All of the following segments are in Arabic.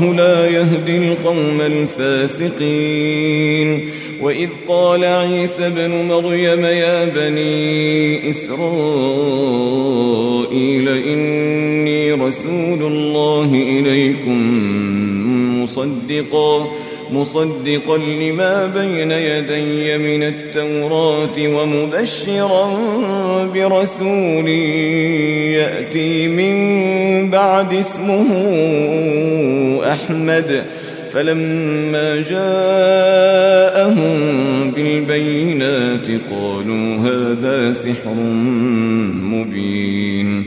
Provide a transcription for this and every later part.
والله لا يهدي القوم الفاسقين. وإذ قال عيسى ابن مريم يا بني إسرائيل إني رسول الله إليكم مصدقا مصدقا لما بين يدي من التوراة ومبشرا برسول يأتي من بعد اسمه أحمد فلما جاءهم بالبينات قالوا هذا سحر مبين.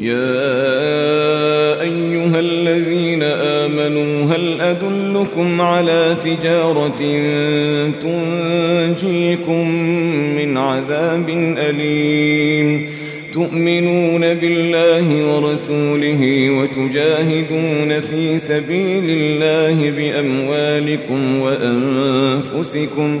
يا أيها الذين آمنوا هل أدلكم على تجارة تنجيكم من عذاب أليم؟ تؤمنون بالله ورسوله وتجاهدون في سبيل الله بأموالكم وأنفسكم